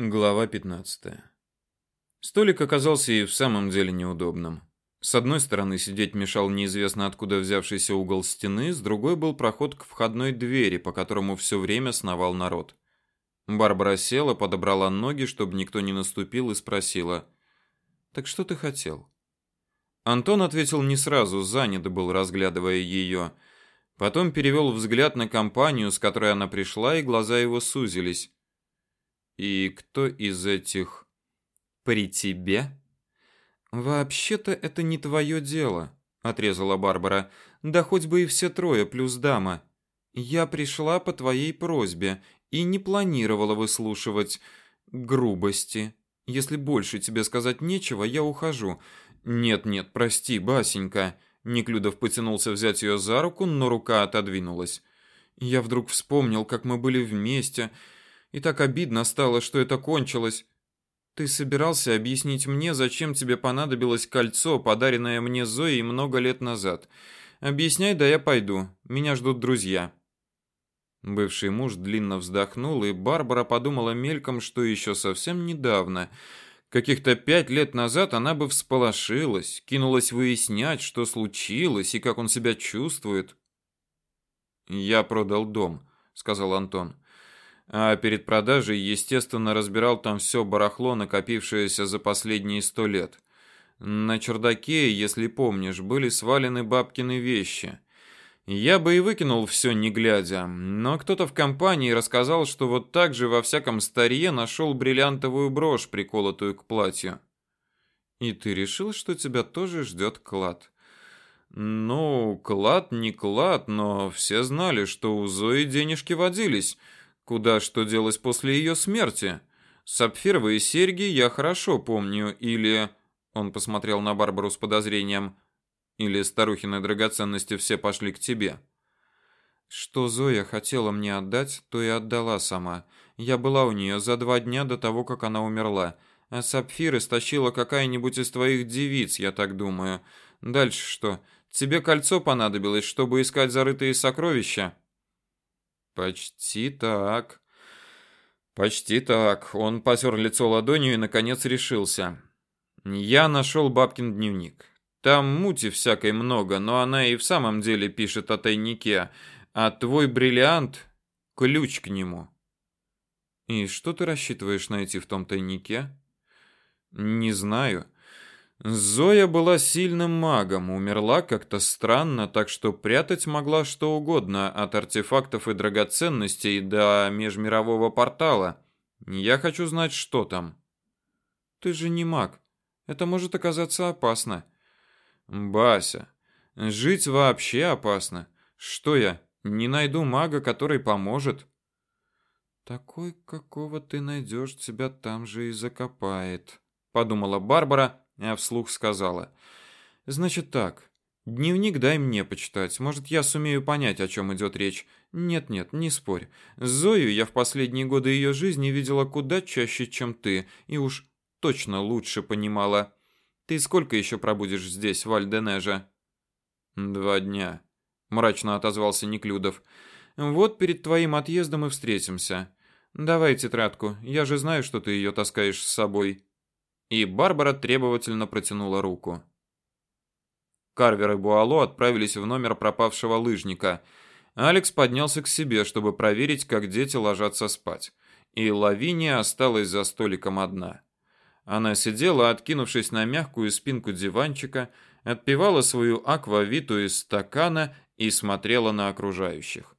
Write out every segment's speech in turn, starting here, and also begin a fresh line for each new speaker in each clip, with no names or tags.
Глава 15. Столик оказался и в самом деле неудобным. С одной стороны сидеть мешал неизвестно откуда взявшийся угол стены, с другой был проход к входной двери, по которому все время сновал народ. Барбара села, подобрала ноги, чтобы никто не наступил, и спросила: "Так что ты хотел?" Антон ответил не сразу, занят был, разглядывая ее. Потом перевел взгляд на компанию, с которой она пришла, и глаза его сузились. И кто из этих при тебе? Вообще-то это не твое дело, отрезала Барбара. Да хоть бы и все трое плюс дама. Я пришла по твоей просьбе и не планировала выслушивать грубости. Если больше тебе сказать нечего, я ухожу. Нет, нет, прости, Басенька. Неклюдов потянулся взять ее за руку, но рука отодвинулась. Я вдруг вспомнил, как мы были вместе, и так обидно стало, что это кончилось. Ты собирался объяснить мне, зачем тебе понадобилось кольцо, подаренное мне Зоей много лет назад. Объясняй, да я пойду. Меня ждут друзья. Бывший муж длинно вздохнул, и Барбара подумала мельком, что еще совсем недавно, каких-то пять лет назад, она бы всполошилась, кинулась выяснять, что случилось и как он себя чувствует. Я продал дом, сказал Антон а перед продажей, естественно, разбирал там все барахло, накопившееся за последние сто лет. На чердаке, если помнишь, были свалены бабкины вещи. Я бы и выкинул все, не глядя, но кто-то в компании рассказал, что вот так же во всяком старье нашел бриллиантовую брошь, приколотую к платью. И ты решил, что тебя тоже ждет клад. Ну, клад не клад, но все знали, что у Зои денежки водились — Куда что делось после ее смерти? Сапфировые серьги я хорошо помню, или он посмотрел на Барбару с подозрением, или старухины драгоценности все пошли к тебе. Что Зоя хотела мне отдать, то и отдала сама. Я была у нее за два дня до того, как она умерла. А сапфиры стащила какая-нибудь из твоих девиц, я так думаю. Дальше что? Тебе кольцо понадобилось, чтобы искать зарытые сокровища? Почти так. Почти так. Он потер лицо ладонью и наконец решился. Я нашел бабкин дневник. Там мути всякой много, но она и в самом деле пишет о тайнике, а твой бриллиант ключ к нему. И что ты рассчитываешь найти в том тайнике? Не знаю. Зоя была сильным магом, умерла как-то странно, так что прятать могла что угодно, от артефактов и драгоценностей до межмирового портала. Я хочу знать, что там. Ты же не маг. Это может оказаться опасно. Бася, жить вообще опасно. Что я, не найду мага, который поможет? Такой, какого ты найдешь, тебя там же и закопает, подумала Барбара а вслух сказала: "Значит так. Дневник дай мне почитать. Может, я сумею понять, о чем идет речь. Нет-нет, не спорь. Зою я в последние годы ее жизни видела куда чаще, чем ты, и уж точно лучше понимала. Ты сколько еще пробудешь здесь, в Альденеже? Два дня, мрачно отозвался Неклюдов. Вот перед твоим отъездом и встретимся. Давай тетрадку. Я же знаю, что ты ее таскаешь с собой и Барбара требовательно протянула руку. Карвер и Буало отправились в номер пропавшего лыжника. Алекс поднялся к себе, чтобы проверить, как дети ложатся спать. И Лавиния осталась за столиком одна. Она сидела, откинувшись на мягкую спинку диванчика, отпивала свою аквавиту из стакана и смотрела на окружающих.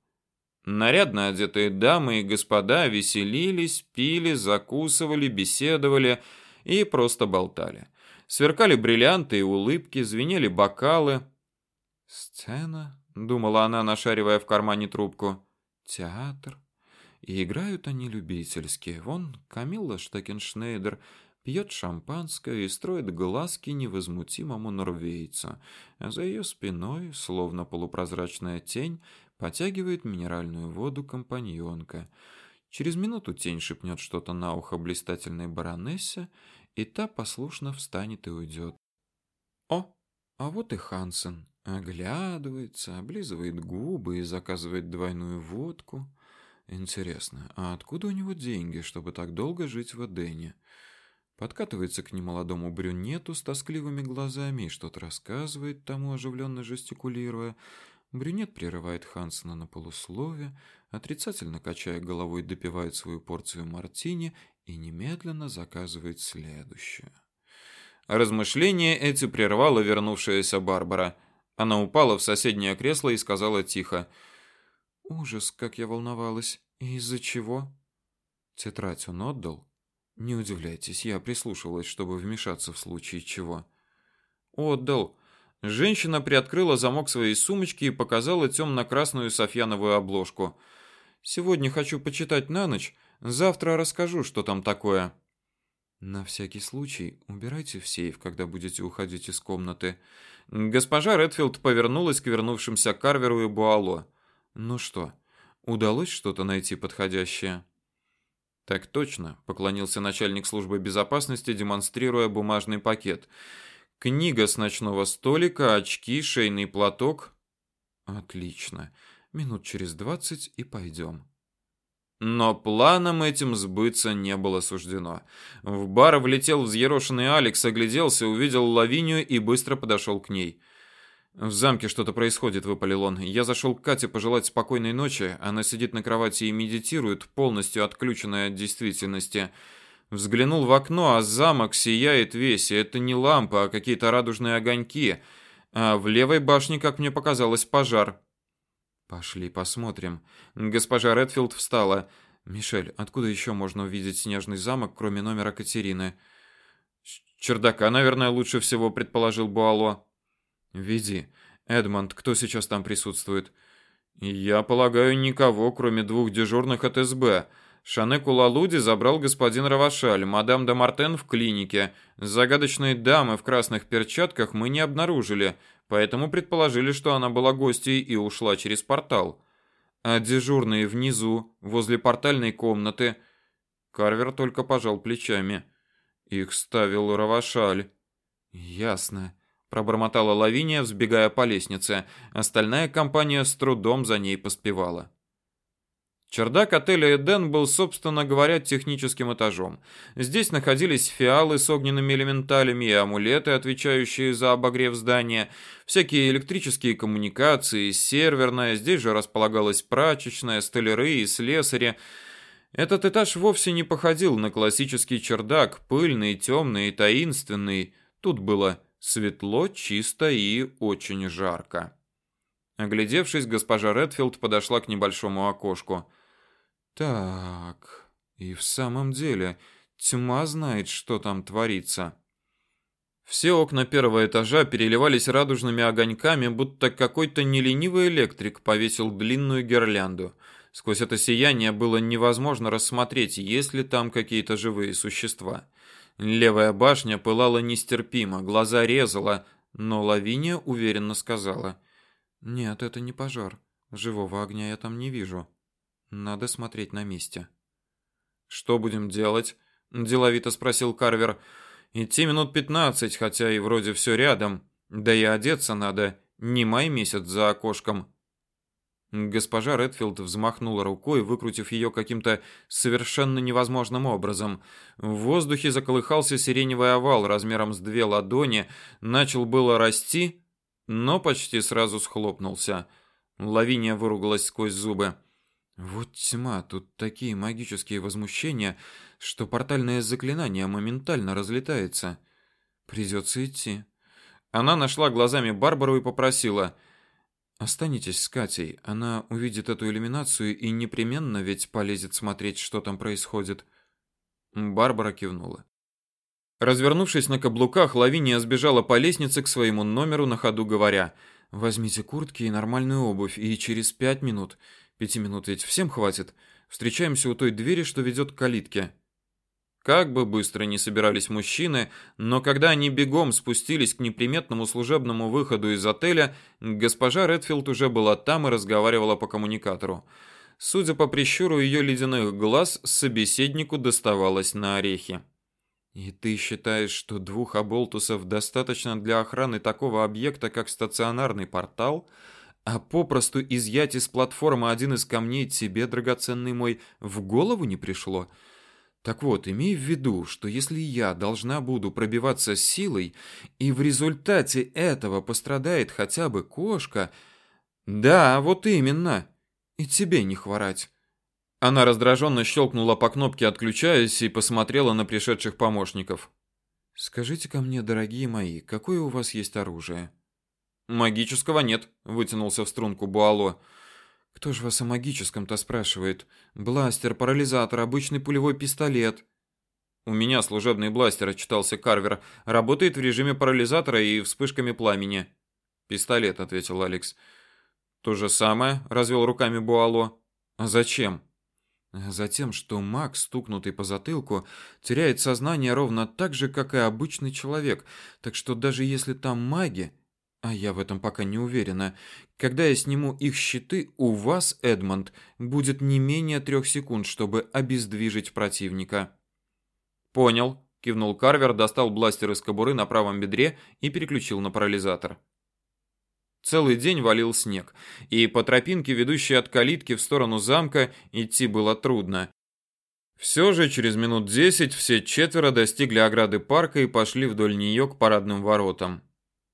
Нарядно одетые дамы и господа веселились, пили, закусывали, беседовали, и просто болтали. Сверкали бриллианты и улыбки, звенели бокалы. Сцена, думала она, нашаривая в кармане трубку. Театр. И играют они любительски. Вон Камилла Штекеншнейдер пьет шампанское и строит глазки невозмутимому норвейцу, а за ее спиной, словно полупрозрачная тень, потягивает минеральную воду компаньонка. Через минуту тень шепнет что-то на ухо блистательной баронессе, и та послушно встанет и уйдет. О, а вот и Хансен. Оглядывается, облизывает губы и заказывает двойную водку. Интересно, а откуда у него деньги, чтобы так долго жить в Эдене? Подкатывается к немолодому брюнету с тоскливыми глазами и что-то рассказывает тому, оживленно жестикулируя. Брюнет прерывает Хансена на полуслове, отрицательно качая головой, допивает свою порцию мартини и немедленно заказывает следующую. Размышления эти прервала вернувшаяся Барбара. Она упала в соседнее кресло и сказала тихо: "Ужас, как я волновалась. Из-за чего?" Тетрадь он отдал. Не удивляйтесь, я прислушивалась, чтобы вмешаться в случае чего. Отдал. Женщина приоткрыла замок своей сумочки и показала темно-красную софьяновую обложку. Сегодня хочу почитать на ночь, завтра расскажу, что там такое. На всякий случай убирайте в сейф, когда будете уходить из комнаты. Госпожа Редфилд повернулась к вернувшимся Карверу и Буало. Ну что, удалось что-то найти подходящее? Так точно, поклонился начальник службы безопасности, демонстрируя бумажный пакет. Книга с ночного столика, очки, шейный платок. Отлично. Минут через двадцать и пойдем. Но планом этим сбыться не было суждено. В бар влетел взъерошенный Алекс, огляделся, увидел Лавинию и быстро подошел к ней. В замке что-то происходит, выпалил он. Я зашел к Кате пожелать спокойной ночи. Она сидит на кровати и медитирует, полностью отключенная от действительности. Взглянул в окно, а замок сияет весь, и это не лампа, а какие-то радужные огоньки. А в левой башне, как мне показалось, пожар. Пошли посмотрим. Госпожа Редфилд встала. Мишель, откуда еще можно увидеть снежный замок, кроме номера Катерины? чердака, наверное, лучше всего предположил Буало. Веди. Эдмонд, кто сейчас там присутствует? Я полагаю, никого, кроме двух дежурных от СБ. Шанеку Лалуди забрал господин Равашаль, мадам де Мартен в клинике. Загадочной дамы в красных перчатках мы не обнаружили поэтому предположили, что она была гостьей и ушла через портал. А дежурные внизу, возле портальной комнаты, Карвер только пожал плечами. Их ставил Равашаль. Ясно, пробормотала Лавиния, взбегая по лестнице. Остальная компания с трудом за ней поспевала. Чердак отеля Эден был, собственно говоря, техническим этажом. Здесь находились фиалы с огненными элементалями и амулеты, отвечающие за обогрев здания, всякие электрические коммуникации, серверная, здесь же располагалась прачечная, столяры и слесари. Этот этаж вовсе не походил на классический чердак, пыльный, темный и таинственный. Тут было светло, чисто и очень жарко. Оглядевшись, госпожа Редфилд подошла к небольшому окошку. Так, и в самом деле, тьма знает, что там творится. Все окна первого этажа переливались радужными огоньками, будто какой-то неленивый электрик повесил длинную гирлянду. Сквозь это сияние было невозможно рассмотреть, есть ли там какие-то живые существа. Левая башня пылала нестерпимо, глаза резала, но Лавиния уверенно сказала: "Нет, это не пожар. Живого огня я там не вижу". Надо смотреть на месте. Что будем делать? деловито спросил Карвер. Идти минут пятнадцать, хотя и вроде все рядом. Да и одеться надо. Не май месяц за окошком. Госпожа Редфилд взмахнула рукой, выкрутив ее каким-то совершенно невозможным образом. В воздухе заколыхался сиреневый овал размером с две ладони, начал было расти, но почти сразу схлопнулся. Лавиния выругалась сквозь зубы. Вот тьма, тут такие магические возмущения, что портальное заклинание моментально разлетается. Придется идти. Она нашла глазами Барбару и попросила: "Останетесь с Катей. Она увидит эту иллюминацию и непременно ведь полезет смотреть, что там происходит". Барбара кивнула. Развернувшись на каблуках, Лавиния сбежала по лестнице к своему номеру на ходу говоря: "Возьмите куртки и нормальную обувь, и через пять минут Пяти минут ведь всем хватит. Встречаемся у той двери, что ведет к калитке. Как бы быстро ни собирались мужчины, но когда они бегом спустились к неприметному служебному выходу из отеля, госпожа Редфилд уже была там и разговаривала по коммуникатору. Судя по прищуру ее ледяных глаз, собеседнику доставалось на орехи. И ты считаешь, что двух оболтусов достаточно для охраны такого объекта, как стационарный портал? А попросту изъять из платформы один из камней тебе, драгоценный мой, в голову не пришло? Так вот, имей в виду, что если я должна буду пробиваться силой, и в результате этого пострадает хотя бы кошка... Да, вот именно. И тебе не хворать. Она раздраженно щелкнула по кнопке, отключаясь, и посмотрела на пришедших помощников. «Скажите-ка мне, дорогие мои, какое у вас есть оружие?» «Магического нет», — вытянулся в струнку Буало. «Кто же вас о магическом-то спрашивает? Бластер, парализатор, обычный пулевой пистолет». «У меня служебный бластер», — отчитался Карвер. «Работает в режиме парализатора и вспышками пламени». «Пистолет», — ответил Алекс. «То же самое», — развел руками Буало. «А зачем?» Затем, что маг, стукнутый по затылку, теряет сознание ровно так же, как и обычный человек. Так что даже если там маги, а я в этом пока не уверена, когда я сниму их щиты, у вас, Эдмонд, будет не менее трех секунд, чтобы обездвижить противника. Понял, кивнул Карвер, достал бластер из кобуры на правом бедре и переключил на парализатор. Целый день валил снег, и по тропинке, ведущей от калитки в сторону замка, идти было трудно. Все же через минут десять все четверо достигли ограды парка и пошли вдоль нее к парадным воротам.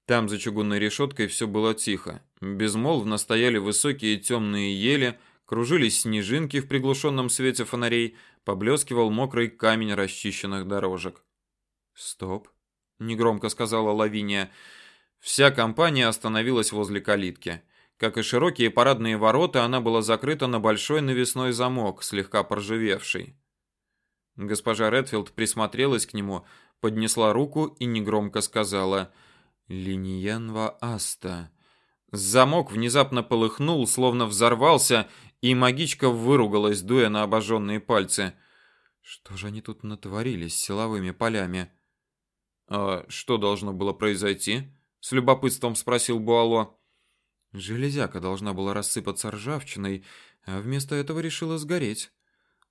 Там за чугунной решеткой все было тихо. Безмолвно стояли высокие темные ели, кружились снежинки в приглушенном свете фонарей, поблескивал мокрый камень расчищенных дорожек. «Стоп», — негромко сказала Лавиния, — Вся компания остановилась возле калитки. Как и широкие парадные ворота, она была закрыта на большой навесной замок, слегка поржавевший. Госпожа Редфилд присмотрелась к нему, поднесла руку и негромко сказала «Линьянва Аста». Замок внезапно полыхнул, словно взорвался, и магичка выругалась, дуя на обожженные пальцы. Что же они тут натворили с силовыми полями? А что должно было произойти? с любопытством спросил Буало. Железяка должна была рассыпаться ржавчиной, а вместо этого решила сгореть.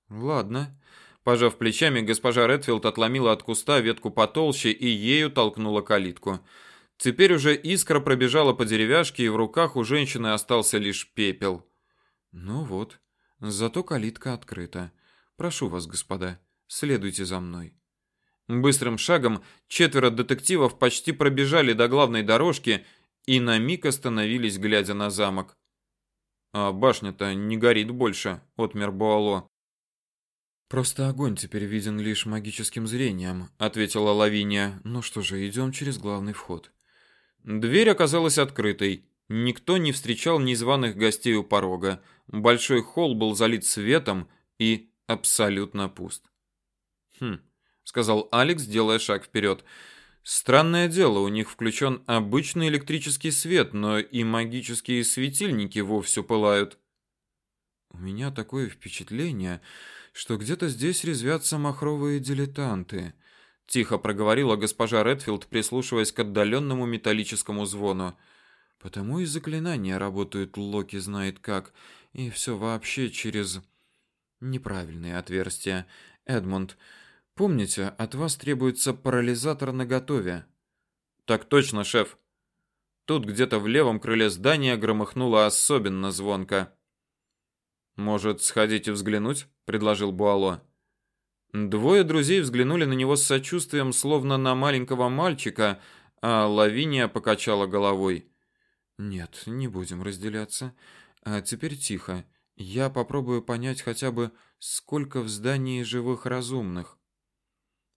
Ладно. Пожав плечами, госпожа Редфилд отломила от куста ветку потолще и ею толкнула калитку. Теперь уже искра пробежала по деревяшке, и в руках у женщины остался лишь пепел. Ну вот, зато калитка открыта. Прошу вас, господа, следуйте за мной. Быстрым шагом четверо детективов почти пробежали до главной дорожки и на миг остановились, глядя на замок. А башня-то не горит больше, отмер Буало. Просто огонь теперь виден лишь магическим зрением, ответила Лавиния. Ну что же, идем через главный вход. Дверь оказалась открытой. Никто не встречал незваных гостей у порога. Большой холл был залит светом и абсолютно пуст. Хм сказал Алекс, делая шаг вперед. Странное дело, у них включен обычный электрический свет, но и магические светильники вовсе пылают. У меня такое впечатление, что где-то здесь резвятся махровые дилетанты, тихо проговорила госпожа Редфилд, прислушиваясь к отдаленному металлическому звону. Потому и заклинания работают Локи знает как, и все вообще через неправильные отверстия. Эдмонд, Помните, от вас требуется парализатор наготове. Так точно, шеф. Тут где-то в левом крыле здания громыхнуло особенно звонко. Может, сходите взглянуть, предложил Буало. Двое друзей взглянули на него с сочувствием, словно на маленького мальчика, а Лавиния покачала головой. Нет, не будем разделяться. А теперь тихо. Я попробую понять хотя бы, сколько в здании живых разумных.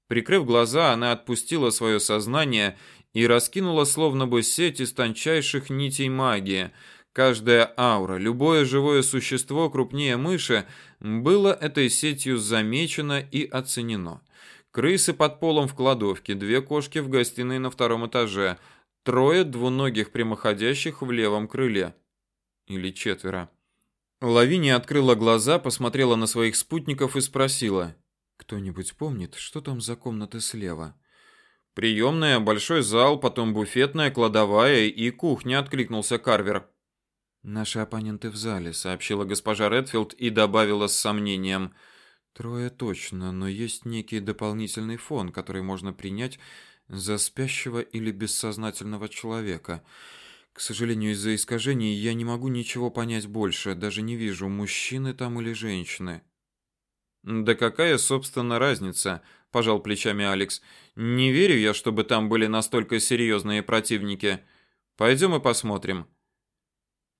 Прикрыв глаза, она отпустила свое сознание и раскинула словно бы сеть из тончайших нитей магии. Каждая аура, любое живое существо крупнее мыши было этой сетью замечено и оценено. Крысы под полом в кладовке, две кошки в гостиной на втором этаже, трое двуногих прямоходящих в левом крыле. Или четверо. Лавиния открыла глаза, посмотрела на своих спутников и спросила: кто-нибудь помнит, что там за комнаты слева? Приемная, большой зал, потом буфетная, кладовая и кухня, откликнулся Карвер. Наши оппоненты в зале, сообщила госпожа Редфилд и добавила с сомнением: Трое точно, но есть некий дополнительный фон, который можно принять за спящего или бессознательного человека. К сожалению, из-за искажений я не могу ничего понять больше, даже не вижу, мужчины там или женщины. Да какая, собственно, разница, пожал плечами Алекс. Не верю я, чтобы там были настолько серьезные противники. Пойдем и посмотрим.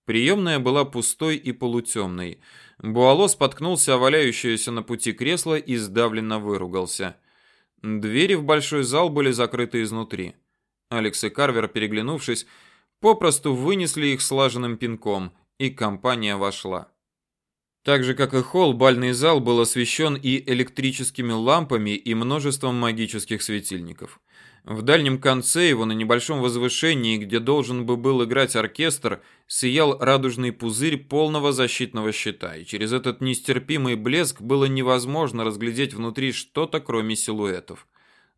Приемная была пустой и полутемной. Буало споткнулся о валяющееся на пути кресло и сдавленно выругался. Двери в большой зал были закрыты изнутри. Алекс и Карвер, переглянувшись, попросту вынесли их слаженным пинком, и компания вошла. Так же, как и холл, бальный зал был освещен и электрическими лампами, и множеством магических светильников. В дальнем конце его, на небольшом возвышении, где должен бы был играть оркестр, сиял радужный пузырь полного защитного щита, и через этот нестерпимый блеск было невозможно разглядеть внутри что-то, кроме силуэтов.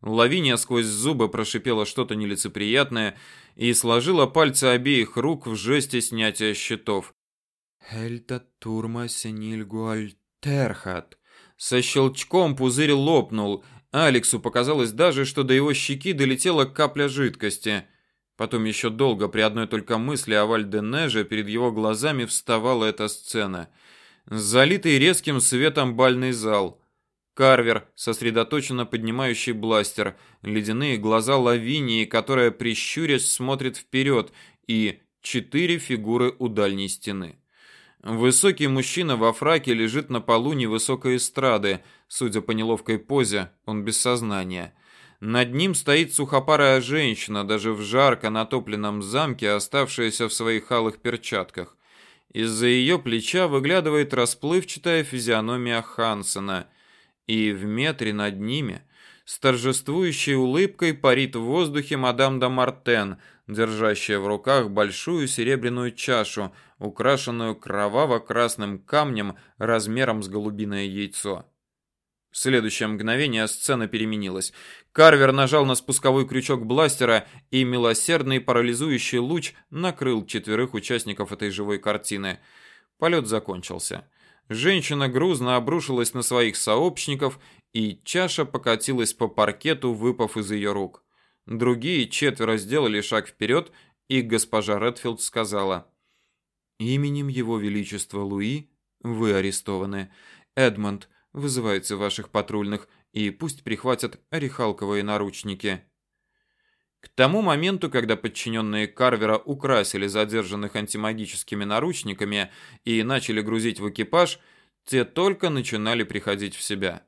Лавиния сквозь зубы прошипела что-то нелицеприятное и сложила пальцы обеих рук в жесте снятия щитов. «Эльта турма сенильгуальтерхат». Со щелчком пузырь лопнул, Алексу показалось даже, что до его щеки долетела капля жидкости. Потом еще долго при одной только мысли о Вальденеже перед его глазами вставала эта сцена. Залитый резким светом бальный зал. Карвер, сосредоточенно поднимающий бластер, ледяные глаза Лавинии, которая прищурясь смотрит вперед, и четыре фигуры у дальней стены. Высокий мужчина во фраке лежит на полу невысокой эстрады. Судя по неловкой позе, он без сознания. Над ним стоит сухопарая женщина, даже в жарко натопленном замке, оставшаяся в своих алых перчатках. Из-за ее плеча выглядывает расплывчатая физиономия Хансена, и в метре над ними с торжествующей улыбкой парит в воздухе мадам де Мартен, держащая в руках большую серебряную чашу, украшенную кроваво-красным камнем размером с голубиное яйцо. В следующее мгновение сцена переменилась. Карвер нажал на спусковой крючок бластера, и милосердный парализующий луч накрыл четверых участников этой живой картины. Полет закончился. Женщина грузно обрушилась на своих сообщников, и чаша покатилась по паркету, выпав из ее рук. Другие четверо сделали шаг вперед, и госпожа Редфилд сказала: "Именем его величества Луи вы арестованы. Эдмонд, вызывайте ваших патрульных и пусть прихватят орехалковые наручники". К тому моменту, когда подчиненные Карвера украсили задержанных антимагическими наручниками и начали грузить в экипаж, те только начинали приходить в себя.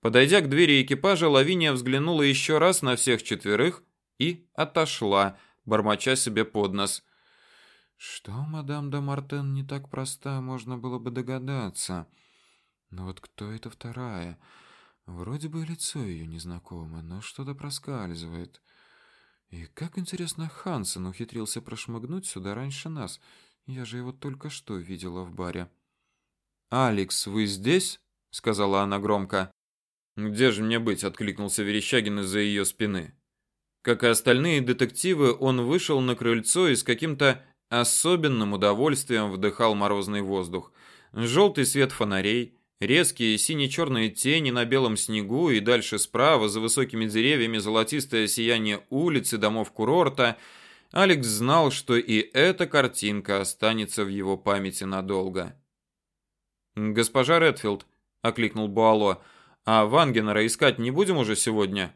Подойдя к двери экипажа, Лавиния взглянула еще раз на всех четверых и отошла, бормоча себе под нос. Что мадам де Мартен не так проста, можно было бы догадаться. Но вот кто эта вторая? Вроде бы лицо ее незнакомо, но что-то проскальзывает. И как интересно, Хансен ухитрился прошмыгнуть сюда раньше нас. Я же его только что видела в баре. Алекс, вы здесь? сказала она громко. «Где же мне быть?» – откликнулся Верещагин из-за ее спины. Как и остальные детективы, он вышел на крыльцо и с каким-то особенным удовольствием вдыхал морозный воздух. Желтый свет фонарей, резкие сине-черные тени на белом снегу и дальше справа, за высокими деревьями, золотистое сияние улиц и домов курорта. Алекс знал, что и эта картинка останется в его памяти надолго. «Госпожа Редфилд», — окликнул Буало, — а Вангенера искать не будем уже сегодня?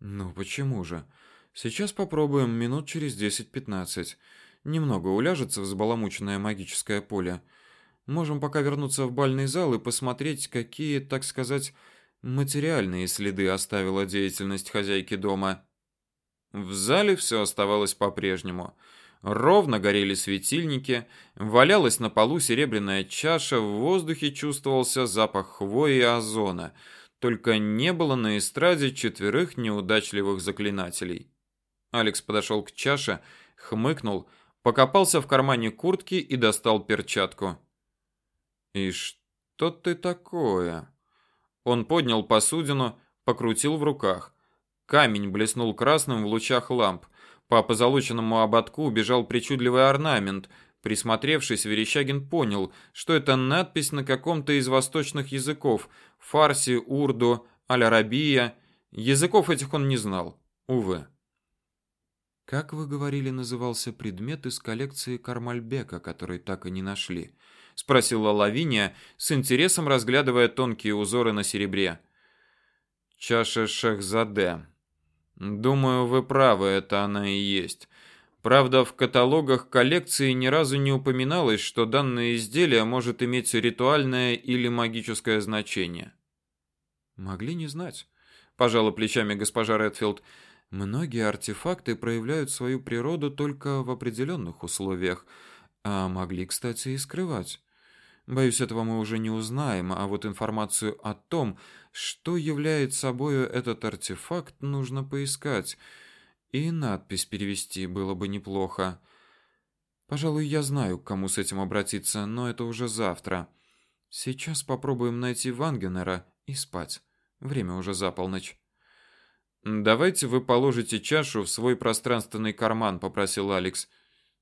Ну почему же? Сейчас попробуем минут через 10-15. Немного уляжется взбаламученное магическое поле. Можем пока вернуться в бальный зал и посмотреть, какие, так сказать, материальные следы оставила деятельность хозяйки дома. В зале все оставалось по-прежнему. Ровно горели светильники, валялась на полу серебряная чаша, в воздухе чувствовался запах хвои и озона. Только не было на эстраде четверых неудачливых заклинателей. Алекс подошел к чаше, хмыкнул, покопался в кармане куртки и достал перчатку. «И что ты такое?» Он поднял посудину, покрутил в руках. Камень блеснул красным в лучах ламп. По позолоченному ободку убежал причудливый орнамент. Присмотревшись, Верещагин понял, что это надпись на каком-то из восточных языков: фарси, урду, аль-арабия. Языков этих он не знал, увы. Как вы говорили, назывался предмет из коллекции Кармальбека, который так и не нашли? спросила Лавиния, с интересом разглядывая тонкие узоры на серебре. Чаша Шахзаде. Думаю, вы правы, это она и есть. Правда, в каталогах коллекции ни разу не упоминалось, что данное изделие может иметь ритуальное или магическое значение. Могли не знать, пожала плечами госпожа Редфилд. Многие артефакты проявляют свою природу только в определенных условиях, а могли, кстати, и скрывать. Боюсь, этого мы уже не узнаем, а вот информацию о том, что является собой этот артефакт, нужно поискать. И надпись перевести было бы неплохо. Пожалуй, я знаю, к кому с этим обратиться, но это уже завтра. Сейчас попробуем найти Вангенера и спать. Время уже за полночь. Давайте вы положите чашу в свой пространственный карман, попросил Алекс.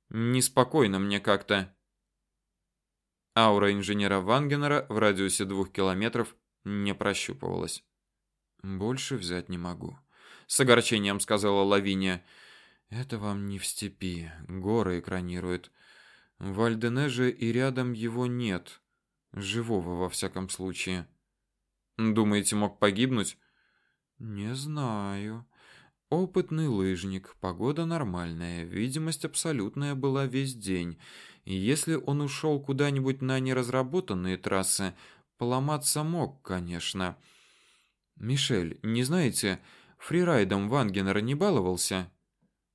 Неспокойно мне как-то. Аура инженера Вангенера в радиусе двух километров не прощупывалась. Больше взять не могу, с огорчением сказала Лавиния. Это вам не в степи, горы экранируют. В Альденеже и рядом его нет, живого во всяком случае. Думаете, мог погибнуть? Не знаю. Опытный лыжник, погода нормальная, видимость абсолютная была весь день. Если он ушел куда-нибудь на неразработанные трассы, поломаться мог, конечно. Мишель, не знаете, фрирайдом Вангенера не баловался?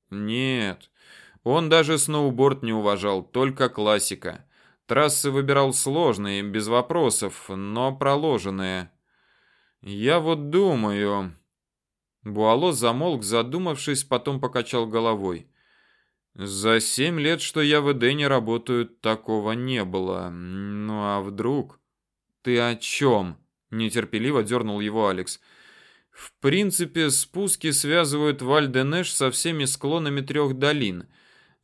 Нет. Он даже сноуборд не уважал, только классика. Трассы выбирал сложные, без вопросов, но проложенные. Я вот думаю, Буало замолк, задумавшись, потом покачал головой. За семь лет, что я в Эдене работаю, такого не было. Ну а вдруг? Ты о чем? нетерпеливо дернул его Алекс. В принципе, спуски связывают Вальденеш со всеми склонами трех долин.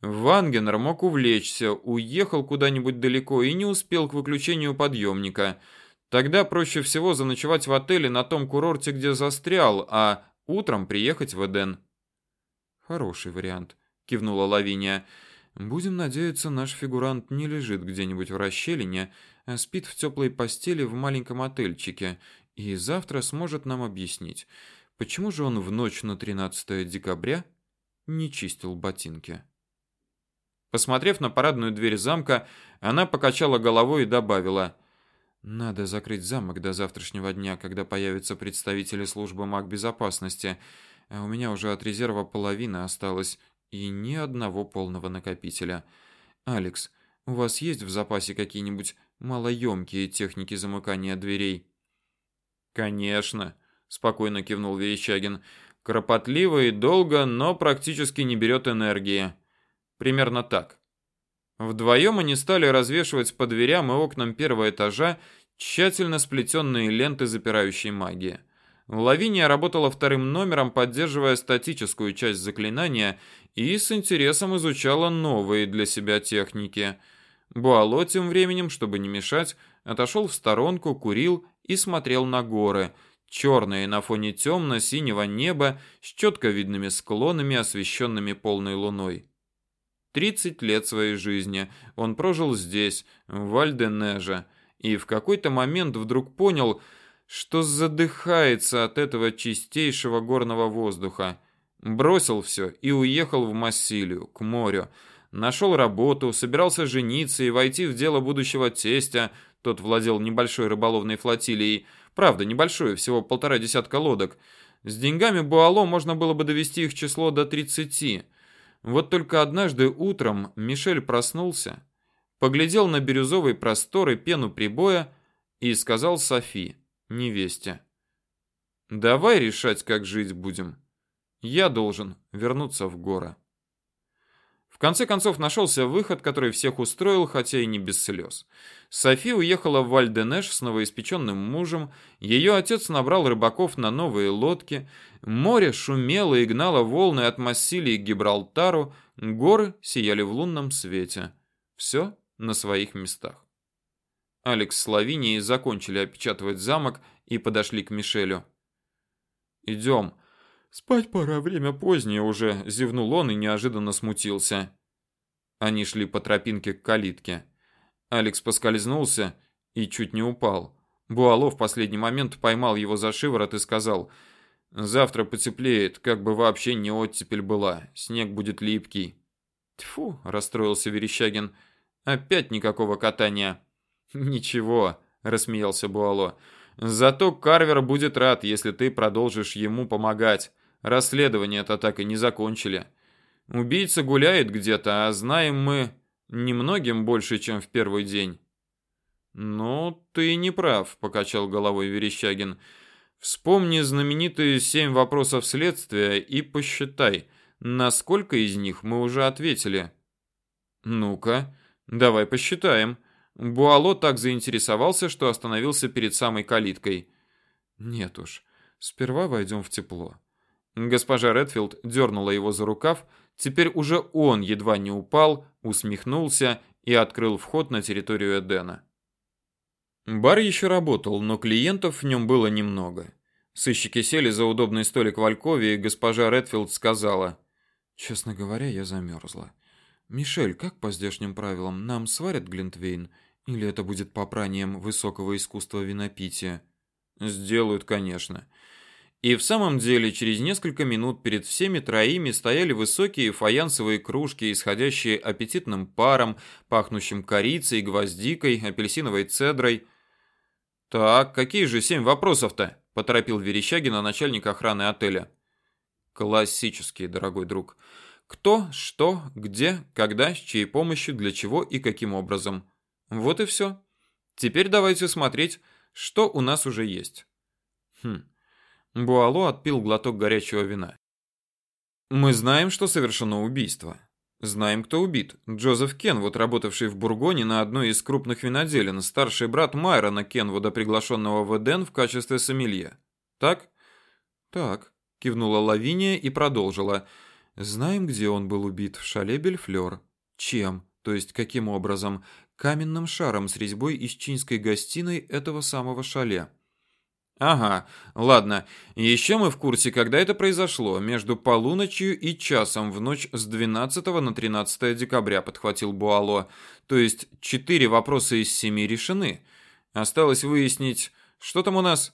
Вангенер мог увлечься, уехал куда-нибудь далеко и не успел к выключению подъемника. Тогда проще всего заночевать в отеле на том курорте, где застрял, а утром приехать в Эден. Хороший вариант кивнула Лавиния. Будем надеяться, наш фигурант не лежит где-нибудь в расщелине, а спит в теплой постели в маленьком отельчике и завтра сможет нам объяснить, почему же он в ночь на 13 декабря не чистил ботинки. Посмотрев на парадную дверь замка, она покачала головой и добавила: надо закрыть замок до завтрашнего дня, когда появятся представители службы магбезопасности. А у меня уже от резерва половина осталась и ни одного полного накопителя. Алекс, у вас есть в запасе какие-нибудь малоемкие техники замыкания дверей? Конечно, спокойно кивнул Верещагин. Кропотливо и долго, но практически не берет энергии. Примерно так. Вдвоем они стали развешивать по дверям и окнам первого этажа тщательно сплетенные ленты запирающей магии. Лавиния работала вторым номером, поддерживая статическую часть заклинания и с интересом изучала новые для себя техники. Буало тем временем, чтобы не мешать, отошел в сторонку, курил и смотрел на горы, черные на фоне темно-синего неба с четко видными склонами, освещенными полной луной. Тридцать лет своей жизни он прожил здесь, в Вальденеже, и в какой-то момент вдруг понял, что задыхается от этого чистейшего горного воздуха. Бросил все и уехал в Массилию, к морю. Нашел работу, собирался жениться и войти в дело будущего тестя. Тот владел небольшой рыболовной флотилией. Правда, небольшой, всего полтора десятка лодок. С деньгами Буало можно было бы довести их число до 30. Вот только однажды утром Мишель проснулся, поглядел на бирюзовый простор и пену прибоя и сказал Софи: невесте. Давай решать, как жить будем. Я должен вернуться в горы. В конце концов нашелся выход, который всех устроил, хотя и не без слез. Софи уехала в Вальденеш с новоиспеченным мужем, ее отец набрал рыбаков на новые лодки, море шумело и гнало волны от Массилии к Гибралтару, горы сияли в лунном свете. Все на своих местах. Алекс с Лавинией закончили опечатывать замок и подошли к Мишелю. «Идем. Спать пора, время позднее уже, зевнул он и неожиданно смутился. Они шли по тропинке к калитке. Алекс поскользнулся и чуть не упал. Буало в последний момент поймал его за шиворот и сказал: "Завтра потеплеет, как бы вообще не оттепель была. Снег будет липкий". Тьфу, расстроился Верещагин. Опять никакого катания. Ничего, рассмеялся Буало. Зато Карвер будет рад, если ты продолжишь ему помогать. Расследование-то так и не закончили. Убийца гуляет где-то, а знаем мы немногим больше, чем в первый день. Ну, ты не прав, покачал головой Верещагин. Вспомни знаменитые семь вопросов следствия и посчитай, на сколько из них мы уже ответили. Ну-ка, давай посчитаем. Буало так заинтересовался, что остановился перед самой калиткой. Нет уж, сперва войдем в тепло. Госпожа Редфилд дернула его за рукав, теперь уже он едва не упал, усмехнулся и открыл вход на территорию Эдена. Бар еще работал, но клиентов в нем было немного. Сыщики сели за удобный столик в Алькове, и госпожа Редфилд сказала: "Честно говоря, я замерзла. Мишель, как по здешним правилам, нам сварят глинтвейн или это будет попранием высокого искусства винопития? Сделают, конечно. И в самом деле, через несколько минут перед всеми троими стояли высокие фаянсовые кружки, исходящие аппетитным паром, пахнущим корицей, гвоздикой, апельсиновой цедрой. Так, какие же семь вопросов-то? поторопил Верещагина начальник охраны отеля. Классические, дорогой друг. Кто, что, где, когда, с чьей помощью, для чего и каким образом. Вот и все. Теперь давайте смотреть, что у нас уже есть. Хм. Буало отпил глоток горячего вина. Мы знаем, что совершено убийство. Знаем, кто убит. Джозеф Кенвуд, работавший в Бургоне на одной из крупных виноделин, старший брат Майрона Кенвуда, приглашенного в Эден в качестве сомелье. Так? Так, кивнула Лавиния и продолжила. Знаем, где он был убит, в шале Бельфлёр. Чем? То есть каким образом? Каменным шаром с резьбой из чинской гостиной этого самого шале. Ага, ладно. Еще мы в курсе, когда это произошло, между полуночью и часом в ночь с 12 на 13 декабря, подхватил Буало. То есть четыре вопроса из семи решены. Осталось выяснить, что там у нас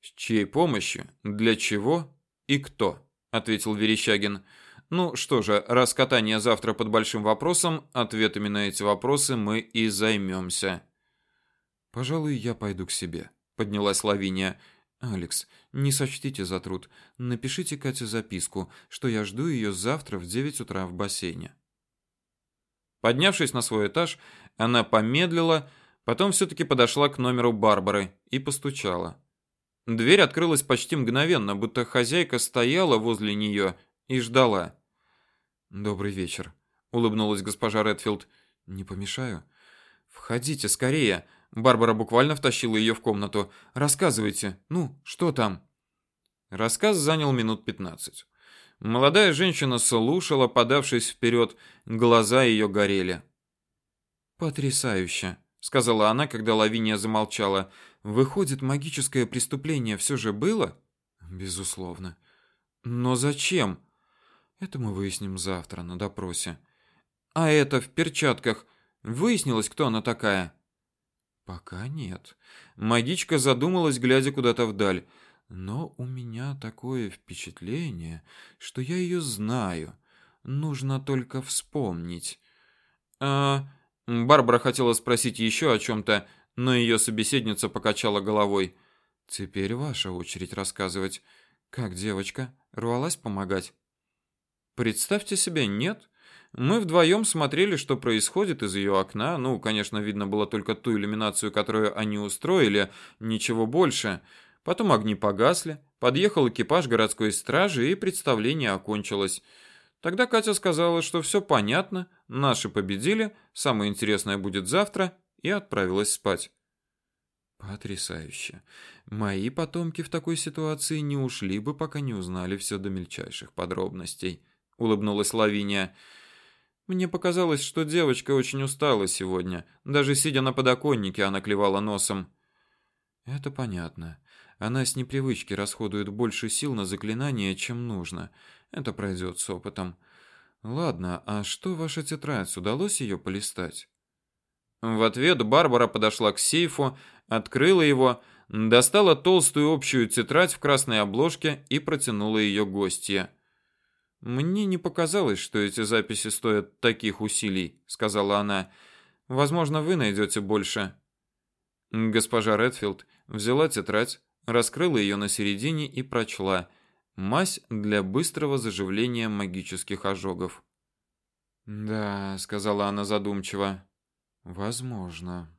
с чьей помощью, для чего и кто, ответил Верещагин. Ну что же, раз катание завтра под большим вопросом, ответами на эти вопросы мы и займемся. Пожалуй, я пойду к себе, поднялась Лавиния. Алекс, не сочтите за труд. Напишите Кате записку, что я жду ее завтра в 9 утра в бассейне. Поднявшись на свой этаж, она помедлила, потом все таки подошла к номеру Барбары и постучала. Дверь открылась почти мгновенно, будто хозяйка стояла возле нее и ждала. Добрый вечер, улыбнулась госпожа Редфилд. Не помешаю? Входите скорее. Барбара буквально втащила ее в комнату. Рассказывайте. Ну, что там? Рассказ занял минут пятнадцать. Молодая женщина слушала, подавшись вперед, глаза ее горели. Потрясающе, сказала она, когда Лавиния замолчала. Выходит, магическое преступление все же было? Безусловно. Но зачем? Это мы выясним завтра на допросе. А это в перчатках. Выяснилось, кто она такая? Пока нет. Магичка задумалась, глядя куда-то вдаль. Но у меня такое впечатление, что я ее знаю. Нужно только вспомнить. А Барбара хотела спросить еще о чем то но ее собеседница покачала головой. Теперь ваша очередь рассказывать. Как девочка рвалась помогать? Представьте себе, нет. Мы вдвоем смотрели, что происходит из ее окна. Ну, конечно, видно было только ту иллюминацию, которую они устроили, ничего больше. Потом огни погасли, подъехал экипаж городской стражи, и представление окончилось. Тогда Катя сказала, что все понятно, наши победили, самое интересное будет завтра, и отправилась спать. Потрясающе. Мои потомки в такой ситуации не ушли бы, пока не узнали все до мельчайших подробностей улыбнулась Лавиния. Мне показалось, что девочка очень устала сегодня. Даже сидя на подоконнике, она клевала носом. Это понятно. Она с непривычки расходует больше сил на заклинания, чем нужно. Это пройдет с опытом. Ладно, а что ваша тетрадь? Удалось ее полистать? В ответ Барбара подошла к сейфу, открыла его, достала толстую общую тетрадь в красной обложке и протянула ее гостье. Мне не показалось, что эти записи стоят таких усилий, сказала она. Возможно, вы найдете больше. Госпожа Редфилд взяла тетрадь, раскрыла ее на середине и прочла: "Мазь для быстрого заживления магических ожогов". "Да", сказала она задумчиво. "Возможно".